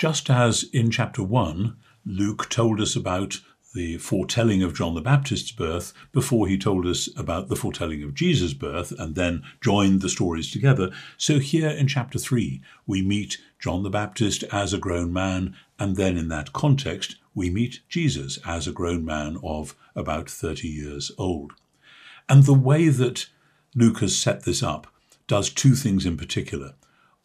Just as in chapter 1, Luke told us about the foretelling of John the Baptist's birth before he told us about the foretelling of Jesus' birth and then joined the stories together. So here in chapter 3, we meet John the Baptist as a grown man, and then in that context, we meet Jesus as a grown man of about 30 years old. And the way that Luke has set this up does two things in particular.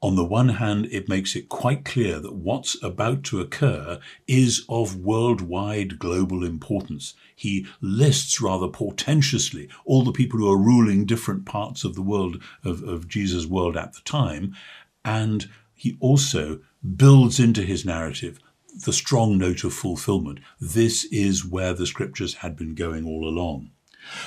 On the one hand, it makes it quite clear that what's about to occur is of worldwide global importance. He lists rather portentously all the people who are ruling different parts of the world, of, of Jesus' world at the time, and he also builds into his narrative the strong note of fulfillment. This is where the scriptures had been going all along.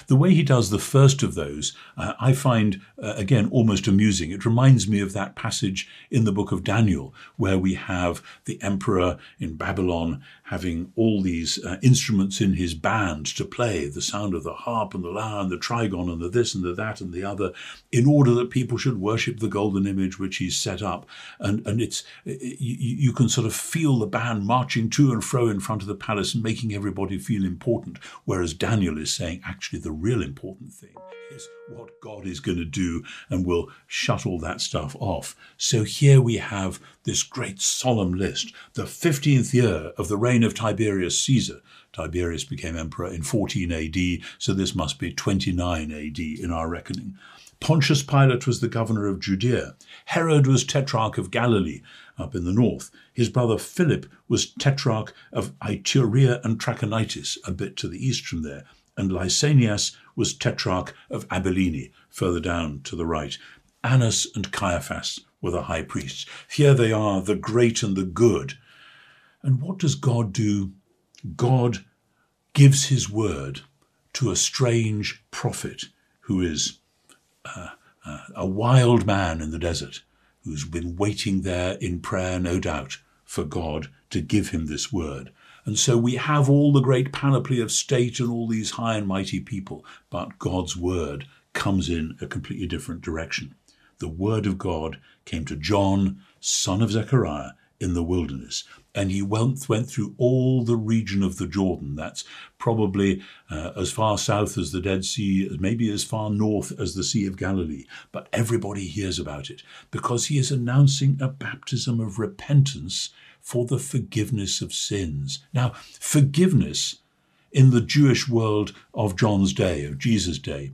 The way he does the first of those, uh, I find, uh, again, almost amusing. It reminds me of that passage in the book of Daniel, where we have the emperor in Babylon having all these uh, instruments in his band to play the sound of the harp and the lyre and the trigon and the this and the that and the other, in order that people should worship the golden image which he's set up. And, and it's, you, you can sort of feel the band marching to and fro in front of the palace and making everybody feel important, whereas Daniel is saying, actually, the real important thing is what God is going to do and will shut all that stuff off. So here we have this great solemn list, the 15th year of the reign of Tiberius Caesar. Tiberius became emperor in 14 AD, so this must be 29 AD in our reckoning. Pontius Pilate was the governor of Judea. Herod was tetrarch of Galilee up in the north. His brother Philip was tetrarch of Iturea and Trachonitis, a bit to the east from there and Lysanias was tetrarch of Abilene, further down to the right. Annas and Caiaphas were the high priests. Here they are, the great and the good. And what does God do? God gives his word to a strange prophet who is uh, uh, a wild man in the desert, who's been waiting there in prayer, no doubt, for God to give him this word. And so we have all the great panoply of state and all these high and mighty people, but God's word comes in a completely different direction. The word of God came to John, son of Zechariah, in the wilderness. And he went, went through all the region of the Jordan. That's probably uh, as far south as the Dead Sea, maybe as far north as the Sea of Galilee. But everybody hears about it because he is announcing a baptism of repentance for the forgiveness of sins. Now, forgiveness in the Jewish world of John's day, of Jesus' day,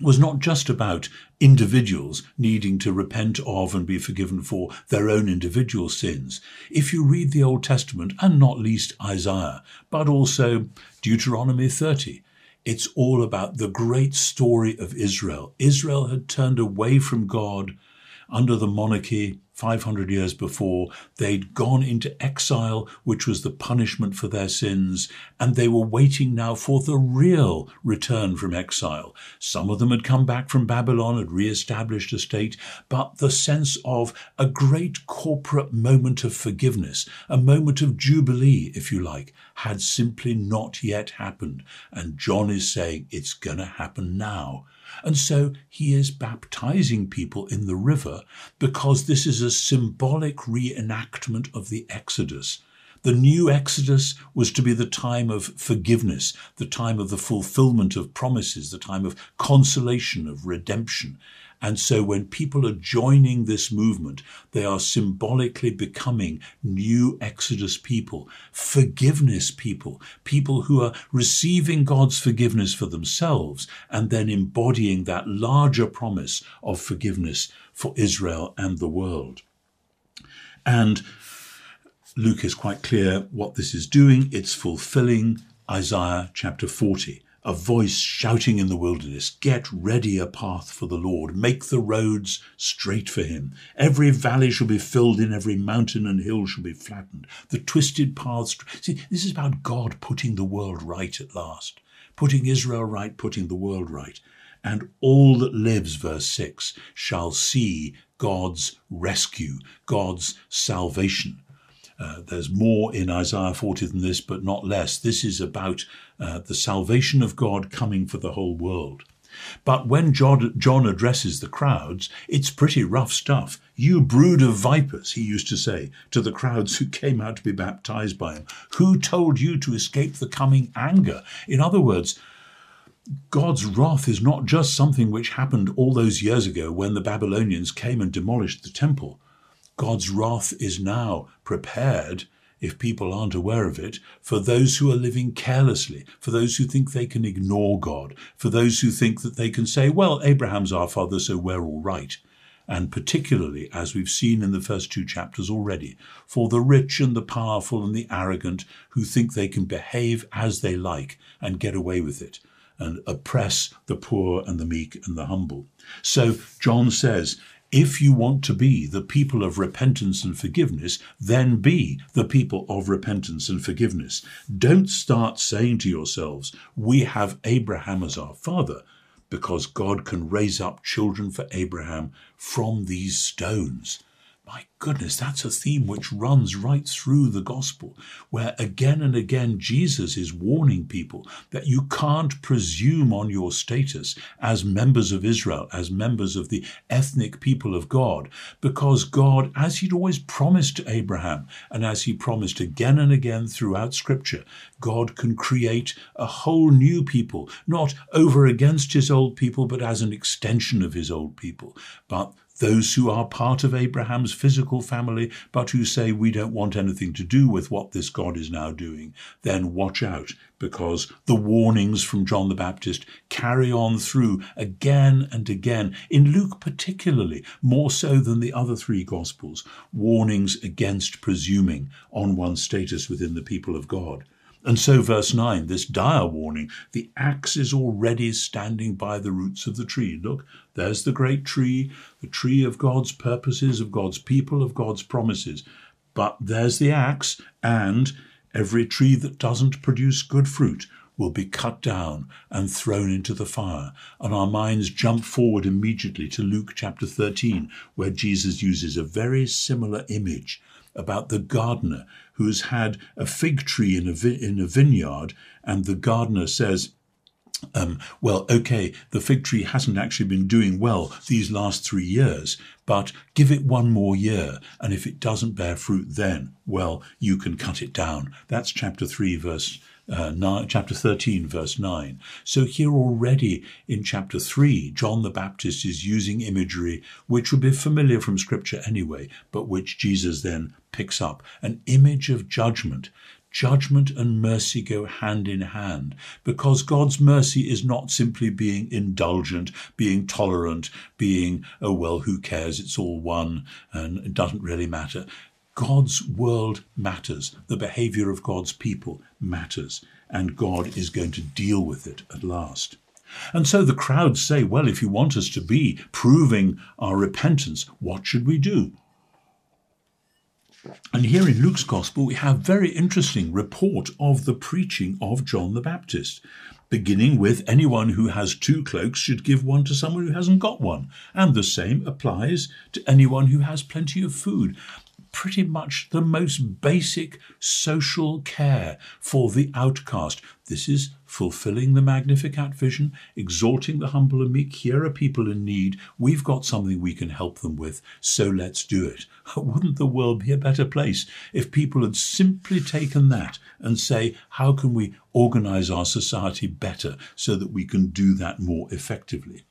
was not just about individuals needing to repent of and be forgiven for their own individual sins. If you read the Old Testament, and not least Isaiah, but also Deuteronomy 30, it's all about the great story of Israel. Israel had turned away from God under the monarchy 500 years before, they'd gone into exile, which was the punishment for their sins, and they were waiting now for the real return from exile. Some of them had come back from Babylon, had re-established a state, but the sense of a great corporate moment of forgiveness, a moment of jubilee, if you like, had simply not yet happened. And John is saying it's going to happen now. And so he is baptizing people in the river because this is a symbolic reenactment of the Exodus. The new Exodus was to be the time of forgiveness, the time of the fulfillment of promises, the time of consolation, of redemption. And so when people are joining this movement, they are symbolically becoming new Exodus people, forgiveness people, people who are receiving God's forgiveness for themselves and then embodying that larger promise of forgiveness for Israel and the world. And Luke is quite clear what this is doing. It's fulfilling Isaiah chapter 40 a voice shouting in the wilderness, Get ready a path for the Lord, make the roads straight for him. Every valley shall be filled in, every mountain and hill shall be flattened. The twisted paths. See, this is about God putting the world right at last, putting Israel right, putting the world right. And all that lives, verse 6, shall see God's rescue, God's salvation. Uh, there's more in Isaiah 40 than this, but not less. This is about uh, the salvation of God coming for the whole world. But when John addresses the crowds, it's pretty rough stuff. You brood of vipers, he used to say to the crowds who came out to be baptized by him. Who told you to escape the coming anger? In other words, God's wrath is not just something which happened all those years ago when the Babylonians came and demolished the temple. God's wrath is now prepared if people aren't aware of it, for those who are living carelessly, for those who think they can ignore God, for those who think that they can say, well, Abraham's our father, so we're all right. And particularly, as we've seen in the first two chapters already, for the rich and the powerful and the arrogant who think they can behave as they like and get away with it and oppress the poor and the meek and the humble. So John says, if you want to be the people of repentance and forgiveness, then be the people of repentance and forgiveness. Don't start saying to yourselves, We have Abraham as our father, because God can raise up children for Abraham from these stones. My goodness, that's a theme which runs right through the gospel, where again and again Jesus is warning people that you can't presume on your status as members of Israel, as members of the ethnic people of God, because God, as he'd always promised to Abraham, and as he promised again and again throughout Scripture, God can create a whole new people, not over against his old people, but as an extension of his old people. But those who are part of Abraham's physical family, but who say we don't want anything to do with what this God is now doing, then watch out, because the warnings from John the Baptist carry on through again and again, in Luke particularly, more so than the other three Gospels, warnings against presuming on one's status within the people of God. And so, verse 9, this dire warning the axe is already standing by the roots of the tree. Look, there's the great tree, the tree of God's purposes, of God's people, of God's promises. But there's the axe, and every tree that doesn't produce good fruit will be cut down and thrown into the fire. And our minds jump forward immediately to Luke chapter 13, where Jesus uses a very similar image about the gardener who's had a fig tree in a, vi- in a vineyard, and the gardener says, um, well, okay, the fig tree hasn't actually been doing well these last three years, but give it one more year, and if it doesn't bear fruit then, well, you can cut it down. That's chapter 3, verse uh, nine, chapter 13, verse 9. So here already in chapter 3, John the Baptist is using imagery which would be familiar from Scripture anyway, but which Jesus then picks up an image of judgment. Judgment and mercy go hand in hand because God's mercy is not simply being indulgent, being tolerant, being, oh, well, who cares? It's all one and it doesn't really matter. God's world matters. The behavior of God's people matters. And God is going to deal with it at last. And so the crowds say, well, if you want us to be proving our repentance, what should we do? And here in Luke's Gospel, we have very interesting report of the preaching of John the Baptist, beginning with anyone who has two cloaks should give one to someone who hasn't got one. And the same applies to anyone who has plenty of food pretty much the most basic social care for the outcast. This is fulfilling the Magnificat vision, exalting the humble and meek. Here are people in need. We've got something we can help them with, so let's do it. Wouldn't the world be a better place if people had simply taken that and say, how can we organize our society better so that we can do that more effectively?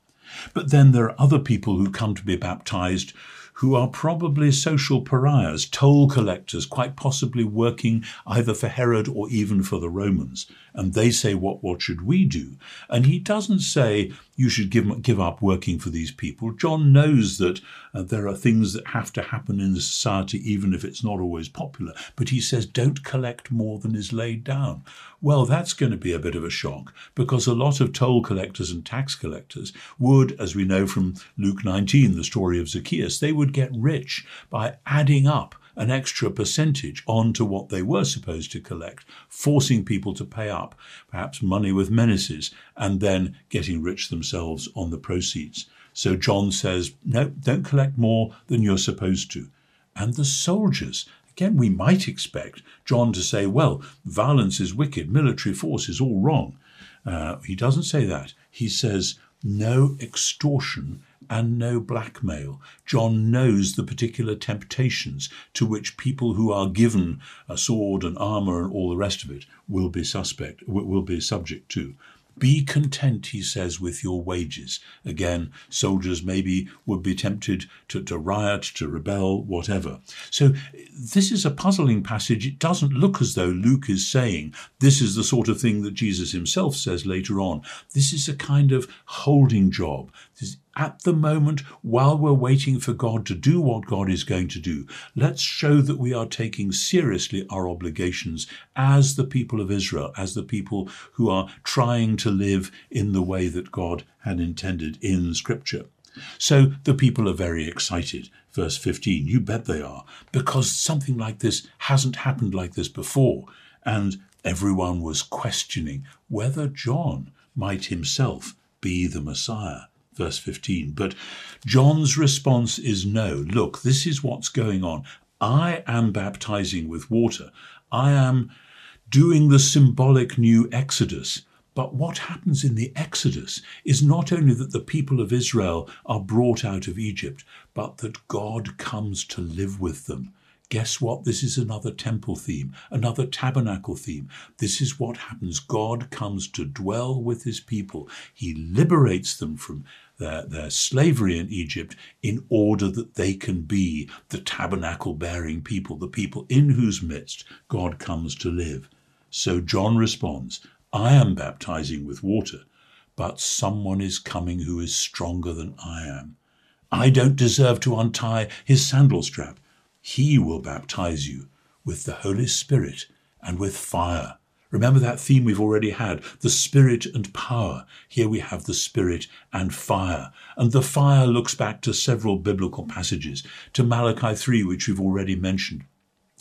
But then there are other people who come to be baptized who are probably social pariahs, toll collectors, quite possibly working either for Herod or even for the Romans. And they say, what, what should we do? And he doesn't say, you should give, give up working for these people. John knows that uh, there are things that have to happen in the society, even if it's not always popular. But he says, don't collect more than is laid down. Well, that's going to be a bit of a shock because a lot of toll collectors and tax collectors would, as we know from Luke 19, the story of Zacchaeus, they would get rich by adding up an extra percentage onto what they were supposed to collect, forcing people to pay up, perhaps money with menaces, and then getting rich themselves on the proceeds. So John says, no, don't collect more than you're supposed to. And the soldiers, again, we might expect John to say, well, violence is wicked, military force is all wrong. Uh, he doesn't say that. He says, no extortion and no blackmail. John knows the particular temptations to which people who are given a sword and armor and all the rest of it will be suspect, will be subject to. Be content, he says, with your wages. Again, soldiers maybe would be tempted to, to riot, to rebel, whatever. So this is a puzzling passage. It doesn't look as though Luke is saying this is the sort of thing that Jesus himself says later on. This is a kind of holding job. This at the moment, while we're waiting for God to do what God is going to do, let's show that we are taking seriously our obligations as the people of Israel, as the people who are trying to live in the way that God had intended in Scripture. So the people are very excited. Verse 15, you bet they are, because something like this hasn't happened like this before. And everyone was questioning whether John might himself be the Messiah verse 15. But John's response is no. Look, this is what's going on. I am baptizing with water. I am doing the symbolic new Exodus. But what happens in the Exodus is not only that the people of Israel are brought out of Egypt, but that God comes to live with them. Guess what? This is another temple theme, another tabernacle theme. This is what happens. God comes to dwell with his people. He liberates them from their, their slavery in Egypt in order that they can be the tabernacle bearing people, the people in whose midst God comes to live. So John responds, I am baptizing with water, but someone is coming who is stronger than I am. I don't deserve to untie his sandal strap. He will baptize you with the Holy Spirit and with fire. Remember that theme we've already had the spirit and power. Here we have the spirit and fire. And the fire looks back to several biblical passages, to Malachi 3, which we've already mentioned.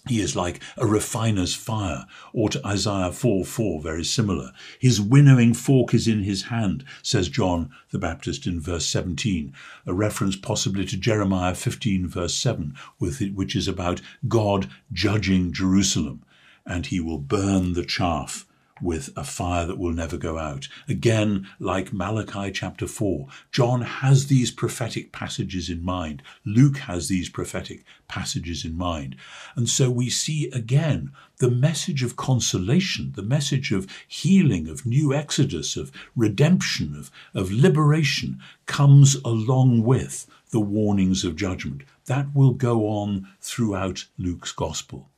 He is like a refiner's fire, or to Isaiah 4 4, very similar. His winnowing fork is in his hand, says John the Baptist in verse 17, a reference possibly to Jeremiah 15 verse 7, with it, which is about God judging Jerusalem and he will burn the chaff with a fire that will never go out. Again, like Malachi chapter 4, John has these prophetic passages in mind. Luke has these prophetic passages in mind. And so we see again the message of consolation, the message of healing, of new exodus, of redemption, of, of liberation comes along with the warnings of judgment. That will go on throughout Luke's gospel.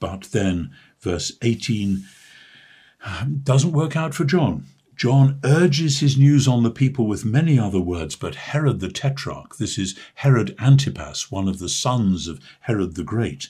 But then verse 18 um, doesn't work out for John. John urges his news on the people with many other words, but Herod the Tetrarch, this is Herod Antipas, one of the sons of Herod the Great,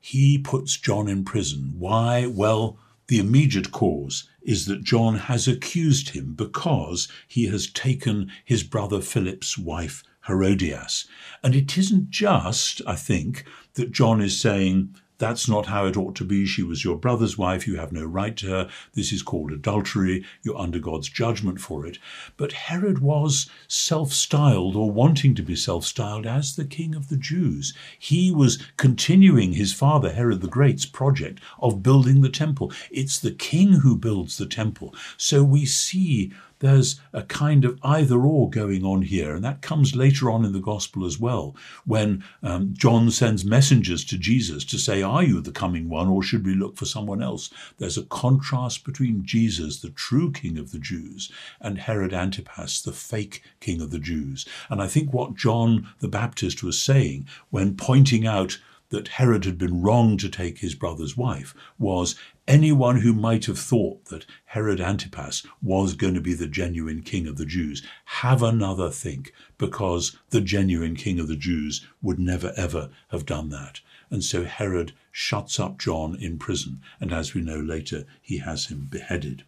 he puts John in prison. Why? Well, the immediate cause is that John has accused him because he has taken his brother Philip's wife, Herodias. And it isn't just, I think, that John is saying, that's not how it ought to be. She was your brother's wife. You have no right to her. This is called adultery. You're under God's judgment for it. But Herod was self styled or wanting to be self styled as the king of the Jews. He was continuing his father, Herod the Great's project of building the temple. It's the king who builds the temple. So we see there's a kind of either or going on here. And that comes later on in the gospel as well, when um, John sends messengers to Jesus to say, Are you the coming one, or should we look for someone else? There's a contrast between Jesus, the true king of the Jews, and Herod Antipas, the fake king of the Jews. And I think what John the Baptist was saying when pointing out that Herod had been wrong to take his brother's wife was anyone who might have thought that Herod Antipas was going to be the genuine king of the Jews, have another think, because the genuine king of the Jews would never ever have done that. And so Herod shuts up John in prison, and as we know later, he has him beheaded.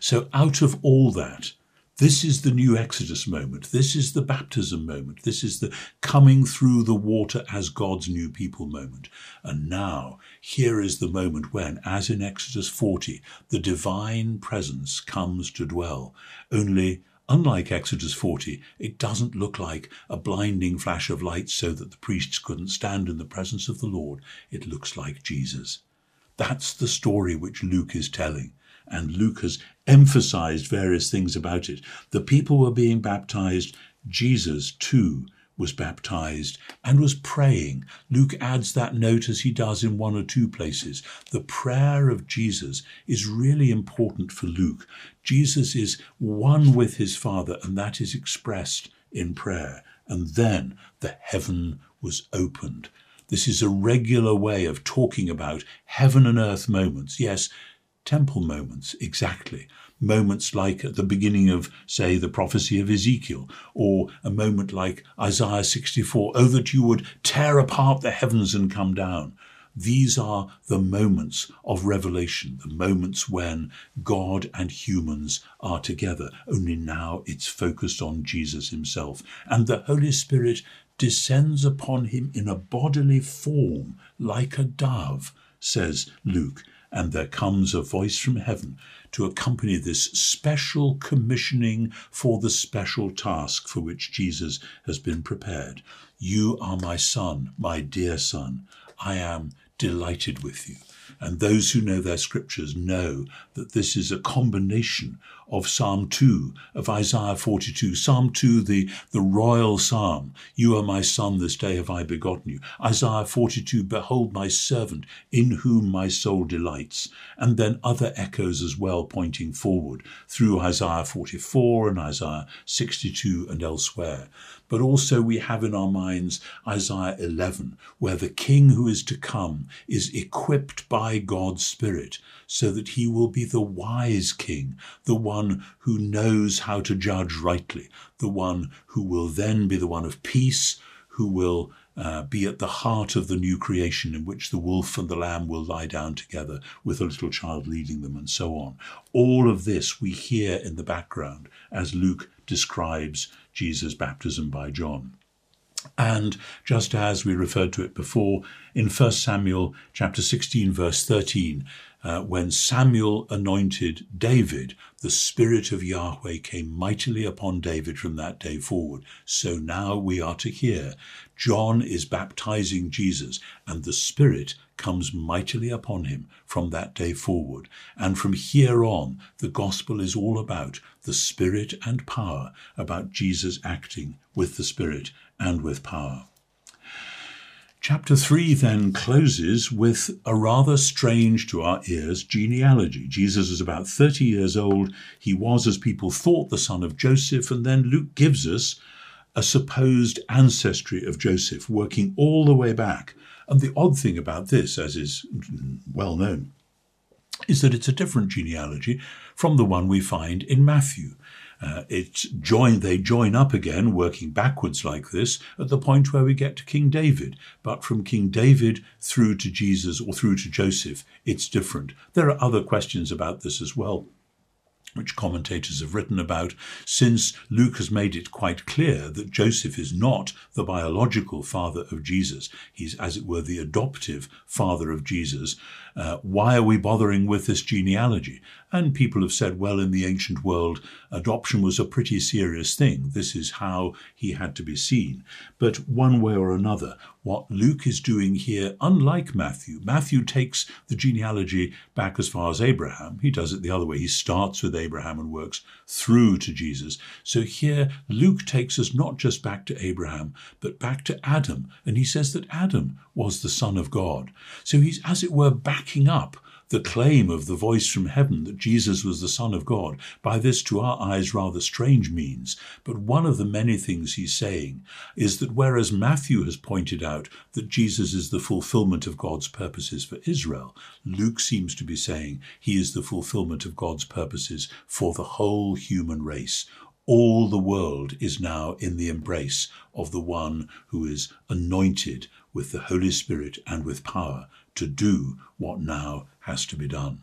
So out of all that, this is the new Exodus moment. This is the baptism moment. This is the coming through the water as God's new people moment. And now, here is the moment when, as in Exodus 40, the divine presence comes to dwell. Only, unlike Exodus 40, it doesn't look like a blinding flash of light so that the priests couldn't stand in the presence of the Lord. It looks like Jesus. That's the story which Luke is telling. And Luke has emphasized various things about it. The people were being baptized. Jesus, too, was baptized and was praying. Luke adds that note as he does in one or two places. The prayer of Jesus is really important for Luke. Jesus is one with his Father, and that is expressed in prayer. And then the heaven was opened. This is a regular way of talking about heaven and earth moments. Yes, temple moments, exactly moments like at the beginning of, say, the prophecy of Ezekiel, or a moment like Isaiah 64, oh, that you would tear apart the heavens and come down. These are the moments of revelation, the moments when God and humans are together. Only now it's focused on Jesus himself. And the Holy Spirit descends upon him in a bodily form, like a dove, says Luke. And there comes a voice from heaven to accompany this special commissioning for the special task for which Jesus has been prepared. You are my son, my dear son. I am delighted with you. And those who know their scriptures know that this is a combination of Psalm 2, of Isaiah 42. Psalm 2, the, the royal psalm. You are my son, this day have I begotten you. Isaiah 42, behold my servant, in whom my soul delights. And then other echoes as well pointing forward through Isaiah 44 and Isaiah 62 and elsewhere. But also we have in our minds Isaiah 11, where the king who is to come is equipped by God's Spirit so that he will be the wise king, the one who knows how to judge rightly, the one who will then be the one of peace, who will uh, be at the heart of the new creation in which the wolf and the lamb will lie down together with a little child leading them and so on. All of this we hear in the background as Luke describes Jesus' baptism by John. And just as we referred to it before, in 1 Samuel chapter 16, verse 13, uh, when Samuel anointed David, the Spirit of Yahweh came mightily upon David from that day forward. So now we are to hear John is baptizing Jesus, and the Spirit comes mightily upon him from that day forward. And from here on, the gospel is all about the Spirit and power, about Jesus acting with the Spirit and with power. Chapter 3 then closes with a rather strange to our ears genealogy. Jesus is about 30 years old. He was, as people thought, the son of Joseph, and then Luke gives us a supposed ancestry of Joseph working all the way back. And the odd thing about this, as is well known, is that it's a different genealogy from the one we find in Matthew. Uh, it's join, they join up again, working backwards like this, at the point where we get to King David. But from King David through to Jesus or through to Joseph, it's different. There are other questions about this as well which commentators have written about, since Luke has made it quite clear that Joseph is not the biological father of Jesus. He's, as it were, the adoptive father of Jesus. Uh, why are we bothering with this genealogy? And people have said, well, in the ancient world, adoption was a pretty serious thing. This is how he had to be seen. But one way or another, what Luke is doing here, unlike Matthew, Matthew takes the genealogy back as far as Abraham. He does it the other way. He starts with Abraham and works through to Jesus. So here, Luke takes us not just back to Abraham, but back to Adam. And he says that Adam was the Son of God. So he's, as it were, backing up the claim of the voice from heaven that Jesus was the Son of God by this, to our eyes, rather strange means. But one of the many things he's saying is that whereas Matthew has pointed out that Jesus is the fulfillment of God's purposes for Israel, Luke seems to be saying he is the fulfillment of God's purposes for the whole human race all the world is now in the embrace of the one who is anointed with the Holy Spirit and with power to do what now has to be done.